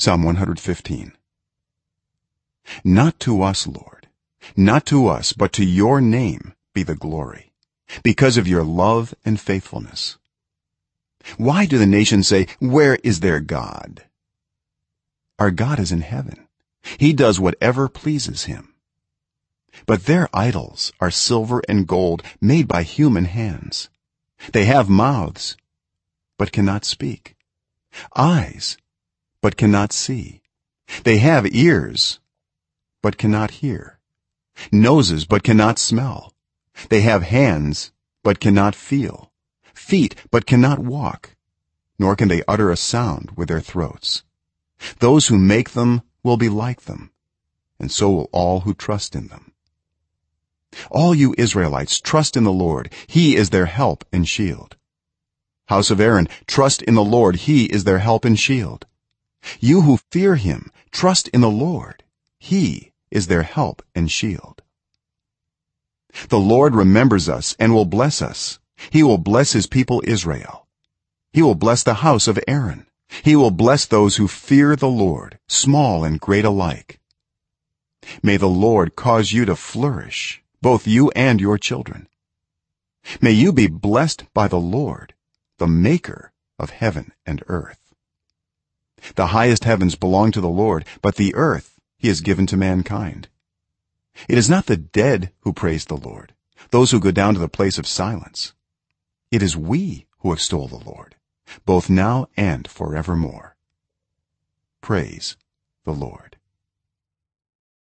psalm 115 not to us lord not to us but to your name be the glory because of your love and faithfulness. Why do the nations say where is their god? Our god is in heaven. He does whatever pleases him. But their idols are silver and gold made by human hands. They have mouths but cannot speak. Eyes but cannot see. They have ears but cannot hear. Noses but cannot smell. They have hands but cannot feel. Feet but cannot walk nor can they utter a sound with their throats. Those who make them will be like them and so will all who trust in them. All you israelites trust in the lord. He is their help and shield. House of aaron trust in the lord. He is their help and shield you who fear him trust in the lord. He is their help and shield. The lord remembers us and will bless us. He will bless his people israel. He will bless the house of aaron. He will bless those who fear the lord small and great alike. May the lord cause you to flourish both you and your children. May you be blessed by the lord the maker of heaven and earth the highest heavens belong to the lord but the earth he has given to mankind. It is not the dead who praise the lord those who go down to the place of silence. It is we who extol the lord both now and forevermore. Praise the lord